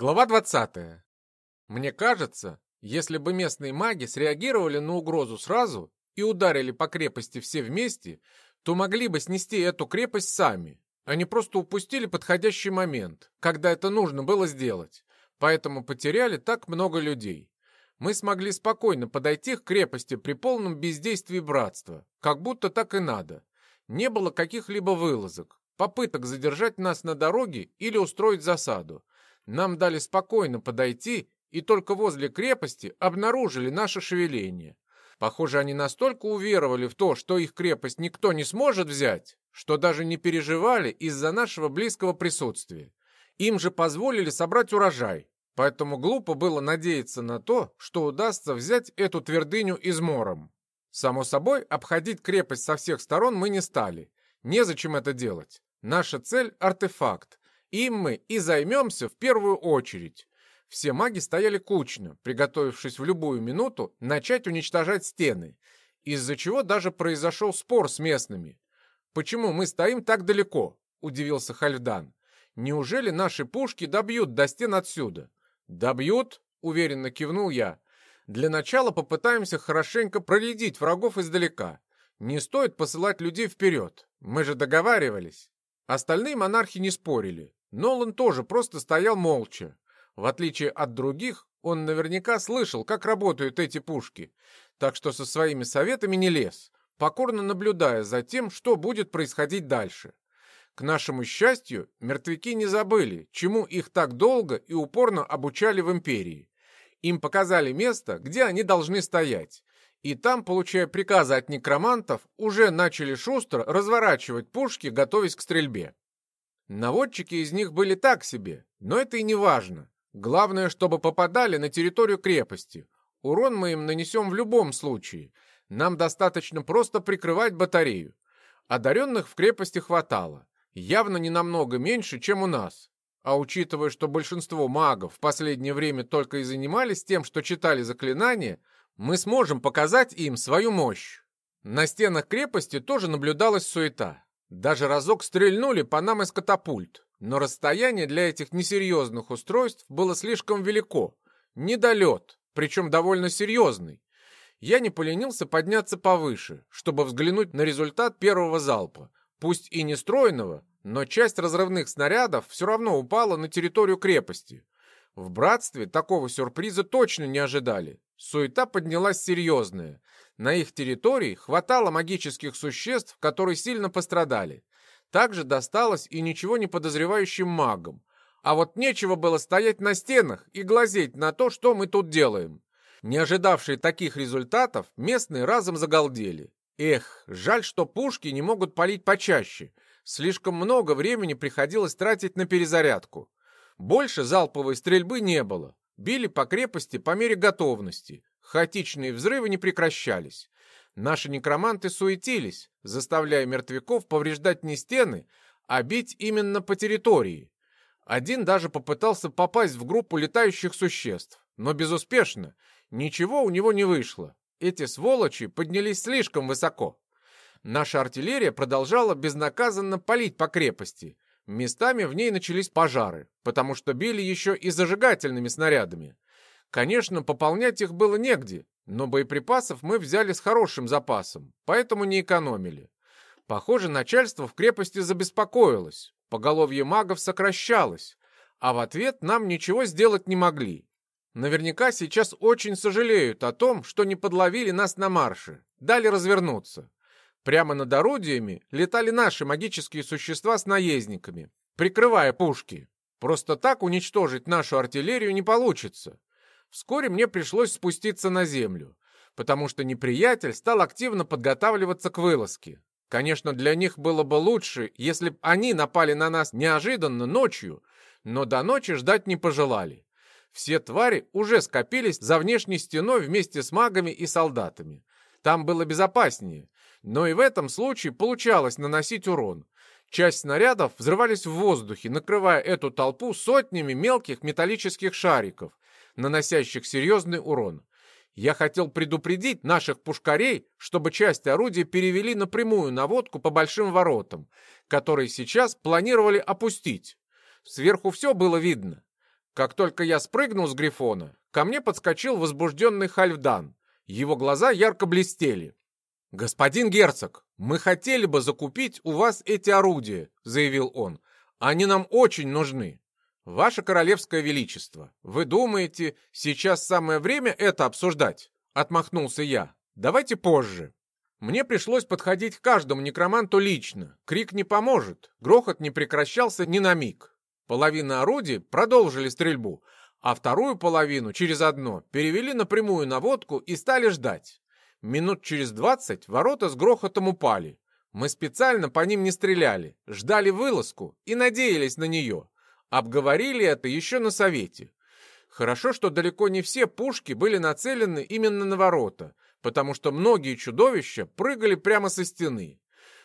Глава 20. Мне кажется, если бы местные маги среагировали на угрозу сразу и ударили по крепости все вместе, то могли бы снести эту крепость сами. Они просто упустили подходящий момент, когда это нужно было сделать. Поэтому потеряли так много людей. Мы смогли спокойно подойти к крепости при полном бездействии братства, как будто так и надо. Не было каких-либо вылазок, попыток задержать нас на дороге или устроить засаду. Нам дали спокойно подойти, и только возле крепости обнаружили наше шевеление. Похоже, они настолько уверовали в то, что их крепость никто не сможет взять, что даже не переживали из-за нашего близкого присутствия. Им же позволили собрать урожай, поэтому глупо было надеяться на то, что удастся взять эту твердыню измором. Само собой, обходить крепость со всех сторон мы не стали. Незачем это делать. Наша цель — артефакт, им мы и займемся в первую очередь. Все маги стояли кучно, приготовившись в любую минуту начать уничтожать стены, из-за чего даже произошел спор с местными. «Почему мы стоим так далеко?» — удивился Хальфдан. «Неужели наши пушки добьют до стен отсюда?» «Добьют?» — уверенно кивнул я. «Для начала попытаемся хорошенько проредить врагов издалека. Не стоит посылать людей вперед. Мы же договаривались». Остальные монархи не спорили. Нолан тоже просто стоял молча. В отличие от других, он наверняка слышал, как работают эти пушки, так что со своими советами не лез, покорно наблюдая за тем, что будет происходить дальше. К нашему счастью, мертвяки не забыли, чему их так долго и упорно обучали в Империи. Им показали место, где они должны стоять, и там, получая приказы от некромантов, уже начали шустро разворачивать пушки, готовясь к стрельбе. Наводчики из них были так себе, но это и не важно. Главное, чтобы попадали на территорию крепости. Урон мы им нанесем в любом случае. Нам достаточно просто прикрывать батарею. Одаренных в крепости хватало. Явно не намного меньше, чем у нас. А учитывая, что большинство магов в последнее время только и занимались тем, что читали заклинания, мы сможем показать им свою мощь. На стенах крепости тоже наблюдалась суета. Даже разок стрельнули по нам из катапульт, но расстояние для этих несерьезных устройств было слишком велико. Недолет, причем довольно серьезный. Я не поленился подняться повыше, чтобы взглянуть на результат первого залпа. Пусть и не стройного, но часть разрывных снарядов все равно упала на территорию крепости. В братстве такого сюрприза точно не ожидали. Суета поднялась серьезная. На их территории хватало магических существ, которые сильно пострадали. Также досталось и ничего не подозревающим магам. А вот нечего было стоять на стенах и глазеть на то, что мы тут делаем. Не ожидавшие таких результатов, местные разом загалдели. Эх, жаль, что пушки не могут палить почаще. Слишком много времени приходилось тратить на перезарядку. Больше залповой стрельбы не было. Били по крепости по мере готовности. Хаотичные взрывы не прекращались. Наши некроманты суетились, заставляя мертвяков повреждать не стены, а бить именно по территории. Один даже попытался попасть в группу летающих существ, но безуспешно. Ничего у него не вышло. Эти сволочи поднялись слишком высоко. Наша артиллерия продолжала безнаказанно палить по крепости, Местами в ней начались пожары, потому что били еще и зажигательными снарядами. Конечно, пополнять их было негде, но боеприпасов мы взяли с хорошим запасом, поэтому не экономили. Похоже, начальство в крепости забеспокоилось, поголовье магов сокращалось, а в ответ нам ничего сделать не могли. Наверняка сейчас очень сожалеют о том, что не подловили нас на марше, дали развернуться. Прямо над орудиями летали наши магические существа с наездниками, прикрывая пушки. Просто так уничтожить нашу артиллерию не получится. Вскоре мне пришлось спуститься на землю, потому что неприятель стал активно подготавливаться к вылазке. Конечно, для них было бы лучше, если бы они напали на нас неожиданно ночью, но до ночи ждать не пожелали. Все твари уже скопились за внешней стеной вместе с магами и солдатами. Там было безопаснее, но и в этом случае получалось наносить урон. Часть снарядов взрывались в воздухе, накрывая эту толпу сотнями мелких металлических шариков, наносящих серьезный урон. Я хотел предупредить наших пушкарей, чтобы часть орудия перевели напрямую наводку по большим воротам, которые сейчас планировали опустить. Сверху все было видно. Как только я спрыгнул с Грифона, ко мне подскочил возбужденный Хальфдан. Его глаза ярко блестели. «Господин герцог, мы хотели бы закупить у вас эти орудия», — заявил он. «Они нам очень нужны». «Ваше королевское величество, вы думаете, сейчас самое время это обсуждать?» — отмахнулся я. «Давайте позже». Мне пришлось подходить к каждому некроманту лично. Крик не поможет, грохот не прекращался ни на миг. Половина орудий продолжили стрельбу, а вторую половину через одно перевели напрямую на водку и стали ждать. Минут через двадцать ворота с грохотом упали. Мы специально по ним не стреляли, ждали вылазку и надеялись на нее. Обговорили это еще на совете. Хорошо, что далеко не все пушки были нацелены именно на ворота, потому что многие чудовища прыгали прямо со стены.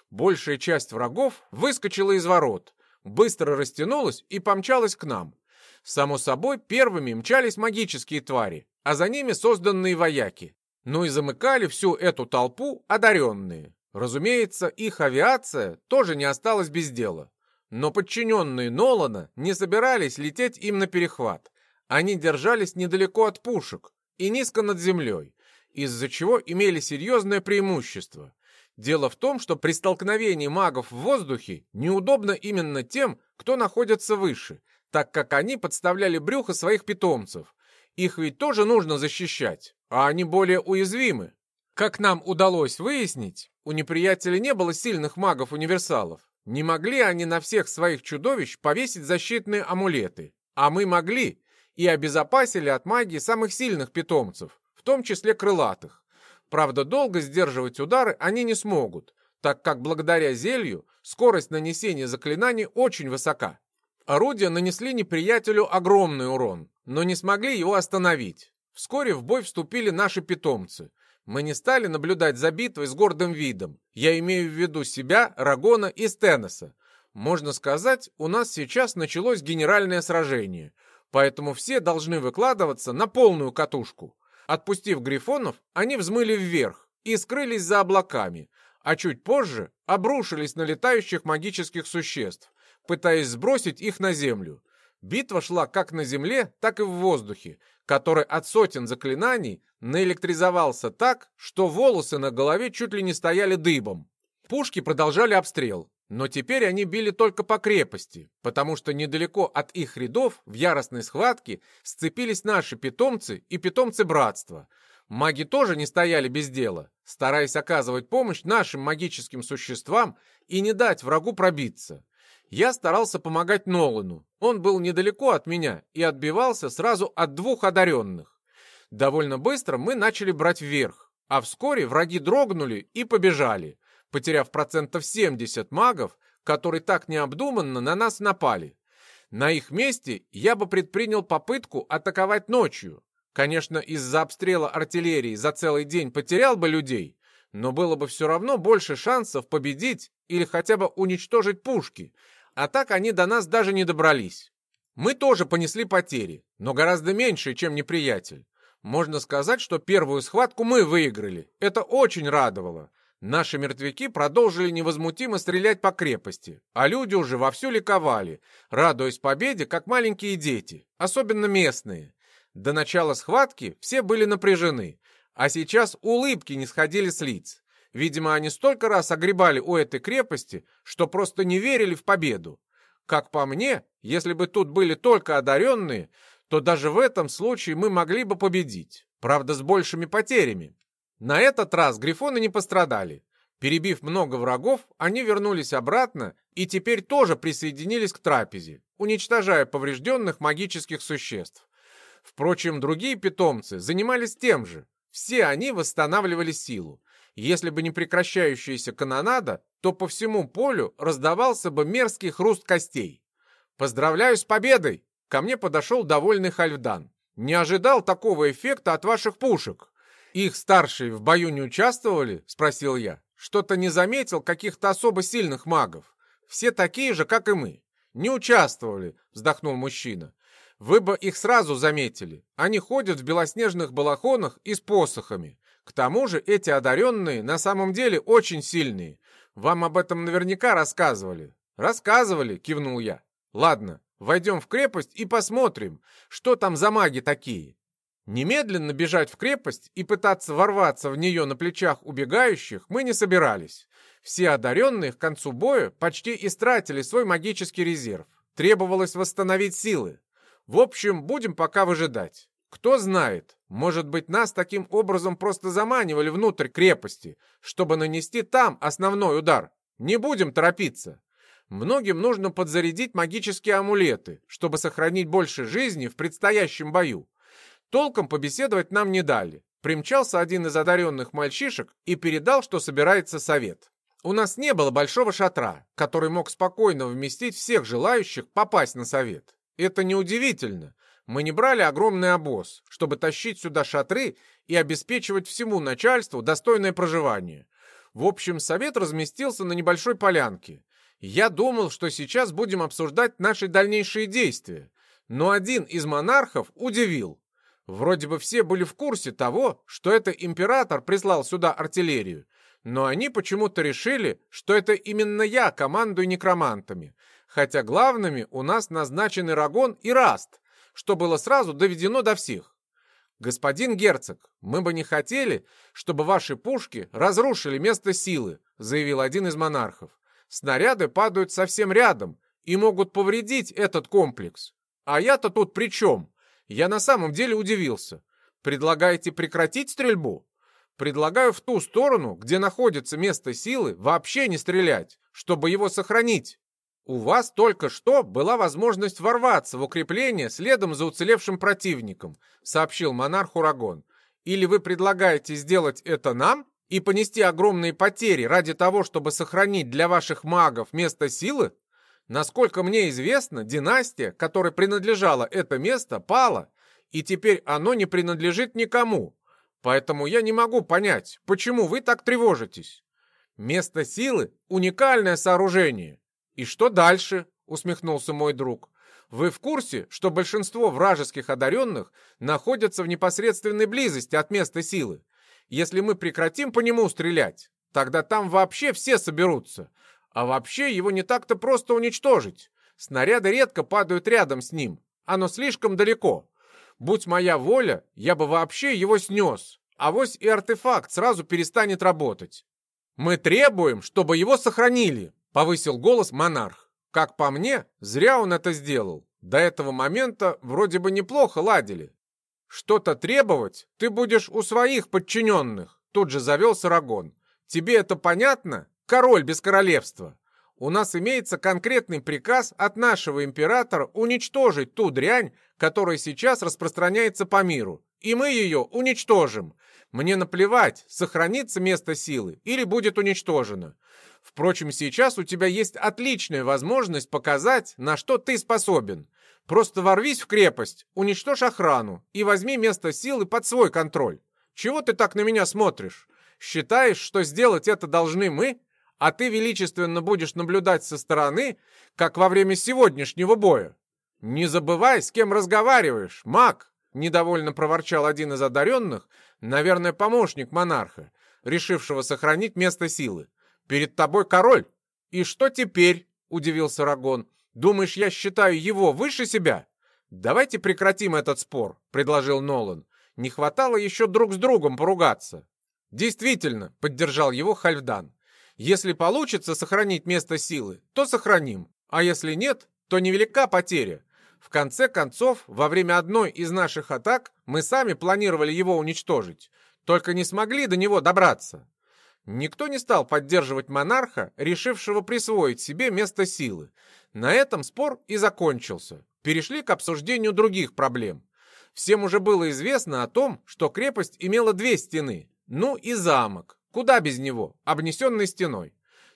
Большая часть врагов выскочила из ворот, быстро растянулась и помчалась к нам. Само собой, первыми мчались магические твари, а за ними созданные вояки. Ну и замыкали всю эту толпу одаренные. Разумеется, их авиация тоже не осталась без дела. Но подчиненные Нолана не собирались лететь им на перехват. Они держались недалеко от пушек и низко над землей, из-за чего имели серьезное преимущество. Дело в том, что при столкновении магов в воздухе неудобно именно тем, кто находится выше, так как они подставляли брюхо своих питомцев. Их ведь тоже нужно защищать, а они более уязвимы. Как нам удалось выяснить, у неприятеля не было сильных магов-универсалов. Не могли они на всех своих чудовищ повесить защитные амулеты, а мы могли и обезопасили от магии самых сильных питомцев, в том числе крылатых. Правда, долго сдерживать удары они не смогут, так как благодаря зелью скорость нанесения заклинаний очень высока. Орудия нанесли неприятелю огромный урон, но не смогли его остановить. Вскоре в бой вступили наши питомцы – мы не стали наблюдать за битвой с гордым видом. Я имею в виду себя, Рагона и Стеноса. Можно сказать, у нас сейчас началось генеральное сражение, поэтому все должны выкладываться на полную катушку. Отпустив грифонов, они взмыли вверх и скрылись за облаками, а чуть позже обрушились на летающих магических существ, пытаясь сбросить их на землю. Битва шла как на земле, так и в воздухе, который от сотен заклинаний наэлектризовался так, что волосы на голове чуть ли не стояли дыбом. Пушки продолжали обстрел, но теперь они били только по крепости, потому что недалеко от их рядов в яростной схватке сцепились наши питомцы и питомцы братства. Маги тоже не стояли без дела, стараясь оказывать помощь нашим магическим существам и не дать врагу пробиться. Я старался помогать Нолану. Он был недалеко от меня и отбивался сразу от двух одаренных. Довольно быстро мы начали брать вверх, а вскоре враги дрогнули и побежали, потеряв процентов 70 магов, которые так необдуманно на нас напали. На их месте я бы предпринял попытку атаковать ночью. Конечно, из-за обстрела артиллерии за целый день потерял бы людей, но было бы все равно больше шансов победить или хотя бы уничтожить пушки, а так они до нас даже не добрались. Мы тоже понесли потери, но гораздо меньше, чем неприятель. Можно сказать, что первую схватку мы выиграли. Это очень радовало. Наши мертвяки продолжили невозмутимо стрелять по крепости, а люди уже вовсю ликовали, радуясь победе, как маленькие дети, особенно местные. До начала схватки все были напряжены, а сейчас улыбки не сходили с лиц. Видимо, они столько раз огребали у этой крепости, что просто не верили в победу. Как по мне, если бы тут были только одаренные, то даже в этом случае мы могли бы победить. Правда, с большими потерями. На этот раз грифоны не пострадали. Перебив много врагов, они вернулись обратно и теперь тоже присоединились к трапезе, уничтожая поврежденных магических существ. Впрочем, другие питомцы занимались тем же. Все они восстанавливали силу. Если бы не прекращающаяся канонада, то по всему полю раздавался бы мерзкий хруст костей. «Поздравляю с победой!» Ко мне подошел довольный Хальфдан. «Не ожидал такого эффекта от ваших пушек». «Их старшие в бою не участвовали?» — спросил я. «Что-то не заметил каких-то особо сильных магов. Все такие же, как и мы». «Не участвовали», — вздохнул мужчина. «Вы бы их сразу заметили. Они ходят в белоснежных балахонах и с посохами. К тому же эти одаренные на самом деле очень сильные. Вам об этом наверняка рассказывали. Рассказывали, кивнул я. Ладно, Войдем в крепость и посмотрим, что там за маги такие. Немедленно бежать в крепость и пытаться ворваться в нее на плечах убегающих мы не собирались. Все одаренные к концу боя почти истратили свой магический резерв. Требовалось восстановить силы. В общем, будем пока выжидать. Кто знает, может быть, нас таким образом просто заманивали внутрь крепости, чтобы нанести там основной удар. Не будем торопиться. Многим нужно подзарядить магические амулеты, чтобы сохранить больше жизни в предстоящем бою. Толком побеседовать нам не дали. Примчался один из одаренных мальчишек и передал, что собирается совет. У нас не было большого шатра, который мог спокойно вместить всех желающих попасть на совет. Это неудивительно. Мы не брали огромный обоз, чтобы тащить сюда шатры и обеспечивать всему начальству достойное проживание. В общем, совет разместился на небольшой полянке. Я думал, что сейчас будем обсуждать наши дальнейшие действия. Но один из монархов удивил. Вроде бы все были в курсе того, что это император прислал сюда артиллерию, но они почему-то решили, что это именно я командую некромантами, хотя главными у нас назначены Рагон и Раст, что было сразу доведено до всех. «Господин герцог, мы бы не хотели, чтобы ваши пушки разрушили место силы», заявил один из монархов. «Снаряды падают совсем рядом и могут повредить этот комплекс. А я-то тут при чем? Я на самом деле удивился. Предлагаете прекратить стрельбу?» Предлагаю в ту сторону, где находится место силы, вообще не стрелять, чтобы его сохранить. У вас только что была возможность ворваться в укрепление следом за уцелевшим противником, сообщил монарх Урагон. Или вы предлагаете сделать это нам и понести огромные потери ради того, чтобы сохранить для ваших магов место силы? Насколько мне известно, династия, которой принадлежало это место, пала, и теперь оно не принадлежит никому, Поэтому я не могу понять, почему вы так тревожитесь. Место силы — уникальное сооружение. И что дальше? Усмехнулся мой друг. Вы в курсе, что большинство вражеских одаренных находятся в непосредственной близости от места силы? Если мы прекратим по нему стрелять, тогда там вообще все соберутся. А вообще его не так-то просто уничтожить. Снаряды редко падают рядом с ним. Оно слишком далеко. Будь моя воля, я бы вообще его снес. А вось и артефакт сразу перестанет работать. Мы требуем, чтобы его сохранили, повысил голос монарх. Как по мне, зря он это сделал. До этого момента вроде бы неплохо ладили. Что-то требовать ты будешь у своих подчиненных, тут же завел Сарагон. Тебе это понятно? Король без королевства. У нас имеется конкретный приказ от нашего императора уничтожить ту дрянь, которая сейчас распространяется по миру, и мы ее уничтожим. Мне наплевать, сохранится место силы или будет уничтожено. Впрочем, сейчас у тебя есть отличная возможность показать, на что ты способен. Просто ворвись в крепость, уничтожь охрану и возьми место силы под свой контроль. Чего ты так на меня смотришь? Считаешь, что сделать это должны мы? а ты величественно будешь наблюдать со стороны, как во время сегодняшнего боя. Не забывай, с кем разговариваешь, маг!» Недовольно проворчал один из одаренных, наверное, помощник монарха, решившего сохранить место силы. «Перед тобой король!» «И что теперь?» — удивился Рагон. «Думаешь, я считаю его выше себя?» «Давайте прекратим этот спор», — предложил Нолан. «Не хватало еще друг с другом поругаться». «Действительно», — поддержал его Хальфдан. Если получится сохранить место силы, то сохраним, а если нет, то невелика потеря. В конце концов, во время одной из наших атак мы сами планировали его уничтожить, только не смогли до него добраться. Никто не стал поддерживать монарха, решившего присвоить себе место силы. На этом спор и закончился. Перешли к обсуждению других проблем. Всем уже было известно о том, что крепость имела две стены, ну и замок, Куда без него, обнесенный стеной.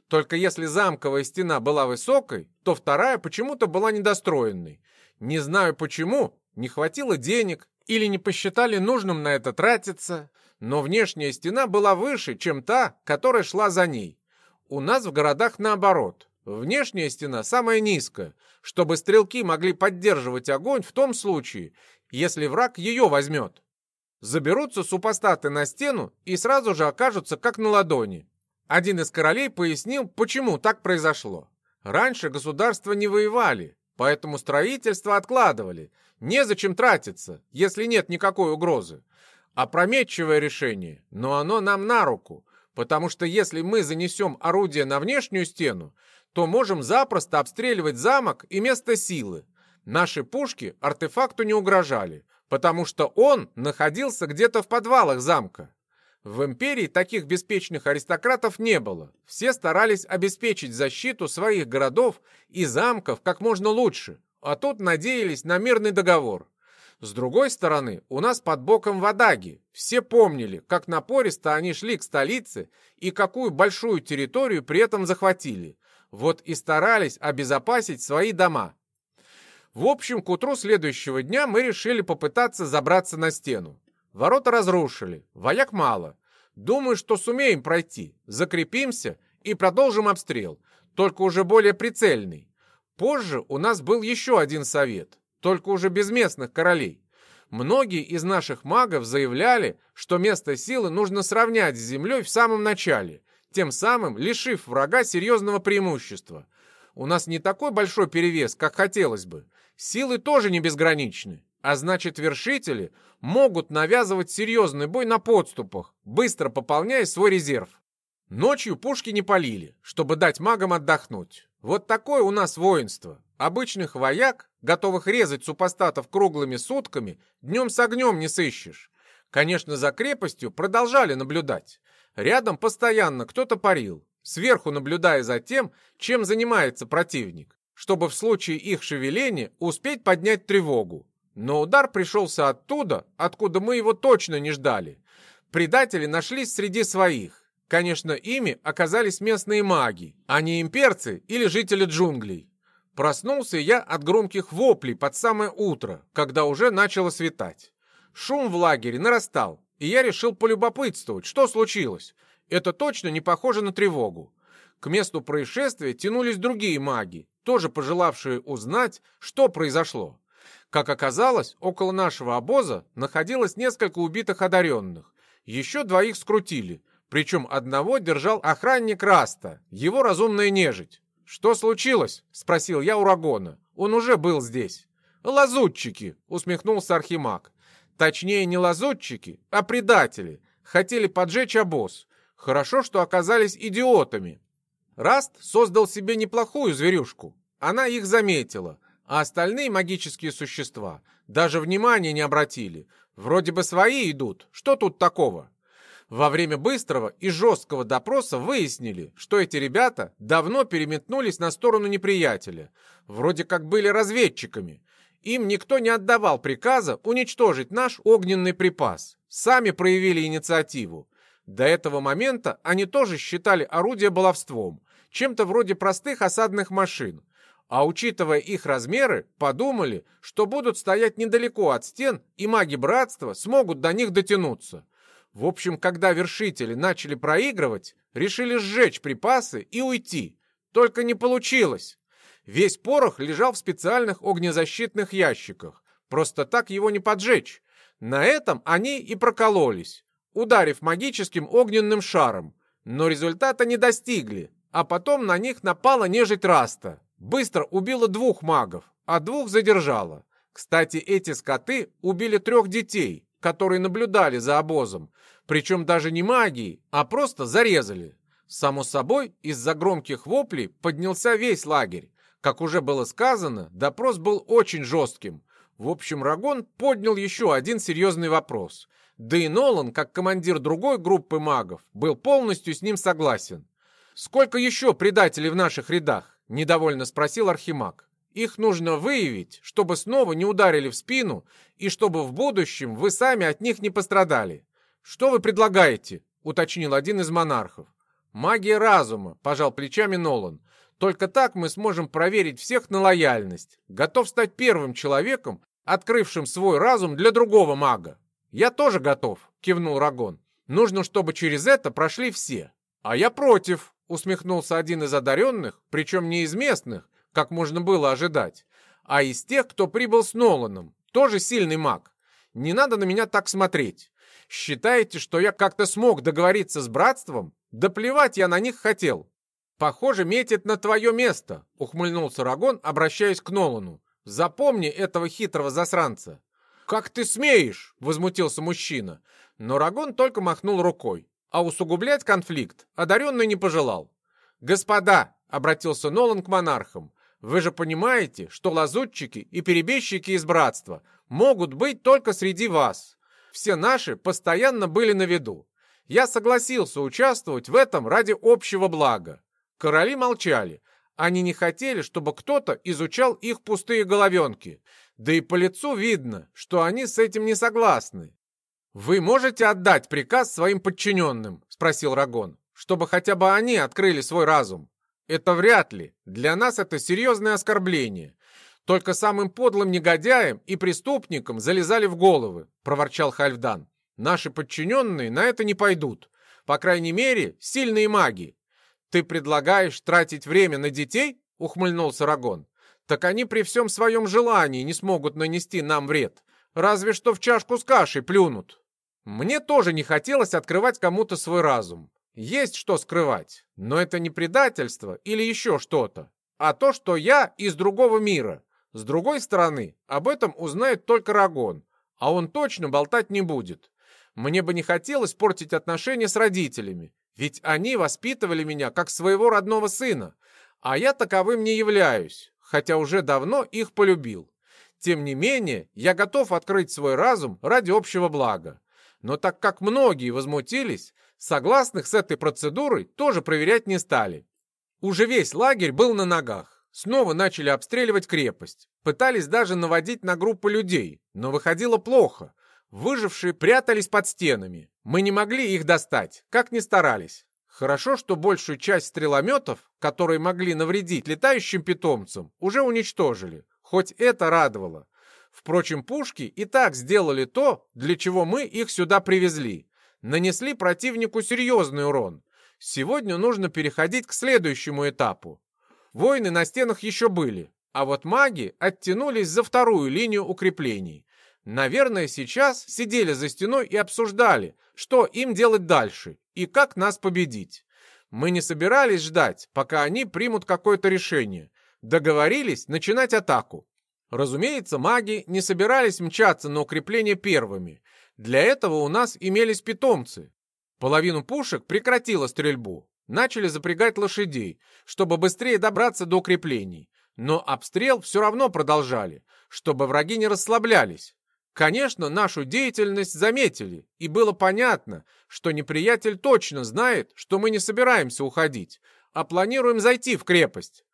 Только если замковая стена была высокой, то вторая почему-то была недостроенной. Не знаю почему, не хватило денег или не посчитали нужным на это тратиться, но внешняя стена была выше, чем та, которая шла за ней. У нас в городах наоборот. Внешняя стена самая низкая, чтобы стрелки могли поддерживать огонь в том случае, если враг ее возьмет. Заберутся супостаты на стену и сразу же окажутся как на ладони. Один из королей пояснил, почему так произошло. Раньше государства не воевали, поэтому строительство откладывали. Незачем тратиться, если нет никакой угрозы. Опрометчивое решение, но оно нам на руку, потому что если мы занесем орудие на внешнюю стену, то можем запросто обстреливать замок и место силы. Наши пушки артефакту не угрожали, потому что он находился где-то в подвалах замка. В империи таких беспечных аристократов не было. Все старались обеспечить защиту своих городов и замков как можно лучше, а тут надеялись на мирный договор. С другой стороны, у нас под боком водаги. Все помнили, как напористо они шли к столице и какую большую территорию при этом захватили. Вот и старались обезопасить свои дома. В общем, к утру следующего дня мы решили попытаться забраться на стену. Ворота разрушили, вояк мало. Думаю, что сумеем пройти, закрепимся и продолжим обстрел, только уже более прицельный. Позже у нас был еще один совет только уже без местных королей. Многие из наших магов заявляли, что место силы нужно сравнять с землей в самом начале, тем самым лишив врага серьезного преимущества. У нас не такой большой перевес, как хотелось бы. Силы тоже не безграничны. А значит, вершители могут навязывать серьезный бой на подступах, быстро пополняя свой резерв. Ночью пушки не полили, чтобы дать магам отдохнуть. Вот такое у нас воинство. Обычных вояк, готовых резать супостатов круглыми сутками, днем с огнем не сыщешь. Конечно, за крепостью продолжали наблюдать. Рядом постоянно кто-то парил, сверху наблюдая за тем, чем занимается противник, чтобы в случае их шевеления успеть поднять тревогу. Но удар пришелся оттуда, откуда мы его точно не ждали. Предатели нашлись среди своих. Конечно, ими оказались местные маги, а не имперцы или жители джунглей. Проснулся я от громких воплей под самое утро, когда уже начало светать. Шум в лагере нарастал, и я решил полюбопытствовать, что случилось. Это точно не похоже на тревогу. К месту происшествия тянулись другие маги, тоже пожелавшие узнать, что произошло. Как оказалось, около нашего обоза находилось несколько убитых одаренных. Еще двоих скрутили, причем одного держал охранник Раста, его разумная нежить. «Что случилось?» — спросил я у Рагона. «Он уже был здесь». «Лазутчики!» — усмехнулся Архимаг. «Точнее, не лазутчики, а предатели. Хотели поджечь обоз. Хорошо, что оказались идиотами». Раст создал себе неплохую зверюшку. Она их заметила, а остальные магические существа даже внимания не обратили. Вроде бы свои идут. Что тут такого? Во время быстрого и жесткого допроса выяснили, что эти ребята давно переметнулись на сторону неприятеля, вроде как были разведчиками. Им никто не отдавал приказа уничтожить наш огненный припас. Сами проявили инициативу. До этого момента они тоже считали орудие баловством, чем-то вроде простых осадных машин. А учитывая их размеры, подумали, что будут стоять недалеко от стен, и маги братства смогут до них дотянуться. В общем, когда вершители начали проигрывать, решили сжечь припасы и уйти. Только не получилось. Весь порох лежал в специальных огнезащитных ящиках. Просто так его не поджечь. На этом они и прокололись, ударив магическим огненным шаром. Но результата не достигли, а потом на них напала нежить Раста. Быстро убила двух магов, а двух задержала. Кстати, эти скоты убили трех детей, которые наблюдали за обозом, причем даже не магией, а просто зарезали. Само собой, из-за громких воплей поднялся весь лагерь. Как уже было сказано, допрос был очень жестким. В общем, Рагон поднял еще один серьезный вопрос. Да и Нолан, как командир другой группы магов, был полностью с ним согласен. «Сколько еще предателей в наших рядах?» – недовольно спросил Архимаг. Их нужно выявить, чтобы снова не ударили в спину и чтобы в будущем вы сами от них не пострадали. Что вы предлагаете? уточнил один из монархов. Магия разума, пожал плечами Нолан. Только так мы сможем проверить всех на лояльность. Готов стать первым человеком, открывшим свой разум для другого мага. Я тоже готов, кивнул Рагон. Нужно, чтобы через это прошли все. А я против, усмехнулся один из одаренных, причем не из местных, как можно было ожидать, а из тех, кто прибыл с Ноланом, тоже сильный маг. Не надо на меня так смотреть. Считаете, что я как-то смог договориться с братством? Да плевать я на них хотел. «Похоже, метит на твое место», — ухмыльнулся Рагон, обращаясь к Нолану. «Запомни этого хитрого засранца». «Как ты смеешь?» — возмутился мужчина. Но Рагон только махнул рукой, а усугублять конфликт одаренный не пожелал. «Господа!» — обратился Нолан к монархам. «Вы же понимаете, что лазутчики и перебежчики из братства могут быть только среди вас. Все наши постоянно были на виду. Я согласился участвовать в этом ради общего блага. Короли молчали. Они не хотели, чтобы кто-то изучал их пустые головенки. Да и по лицу видно, что они с этим не согласны. «Вы можете отдать приказ своим подчиненным?» — спросил Рагон. «Чтобы хотя бы они открыли свой разум». «Это вряд ли. Для нас это серьезное оскорбление. Только самым подлым негодяям и преступникам залезали в головы», — проворчал Хальфдан. «Наши подчиненные на это не пойдут. По крайней мере, сильные маги. «Ты предлагаешь тратить время на детей?» — ухмыльнулся Рагон. «Так они при всем своем желании не смогут нанести нам вред. Разве что в чашку с кашей плюнут». Мне тоже не хотелось открывать кому-то свой разум. Есть что скрывать, но это не предательство или еще что-то, а то, что я из другого мира. С другой стороны, об этом узнает только Рагон, а он точно болтать не будет. Мне бы не хотелось портить отношения с родителями, ведь они воспитывали меня как своего родного сына, а я таковым не являюсь, хотя уже давно их полюбил. Тем не менее, я готов открыть свой разум ради общего блага. Но так как многие возмутились, согласных с этой процедурой тоже проверять не стали. Уже весь лагерь был на ногах. Снова начали обстреливать крепость. Пытались даже наводить на группы людей, но выходило плохо. Выжившие прятались под стенами. Мы не могли их достать, как ни старались. Хорошо, что большую часть стрелометов, которые могли навредить летающим питомцам, уже уничтожили. Хоть это радовало. Впрочем, пушки и так сделали то, для чего мы их сюда привезли. Нанесли противнику серьезный урон. Сегодня нужно переходить к следующему этапу. Войны на стенах еще были, а вот маги оттянулись за вторую линию укреплений. Наверное, сейчас сидели за стеной и обсуждали, что им делать дальше и как нас победить. Мы не собирались ждать, пока они примут какое-то решение. Договорились начинать атаку. Разумеется, маги не собирались мчаться на укрепление первыми. Для этого у нас имелись питомцы. Половину пушек прекратила стрельбу. Начали запрягать лошадей, чтобы быстрее добраться до укреплений. Но обстрел все равно продолжали, чтобы враги не расслаблялись. Конечно, нашу деятельность заметили, и было понятно, что неприятель точно знает, что мы не собираемся уходить, а планируем зайти в крепость.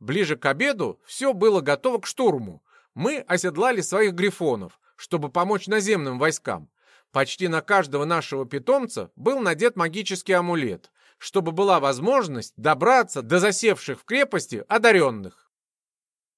Ближе к обеду все было готово к штурму. Мы оседлали своих грифонов, чтобы помочь наземным войскам. Почти на каждого нашего питомца был надет магический амулет, чтобы была возможность добраться до засевших в крепости одаренных.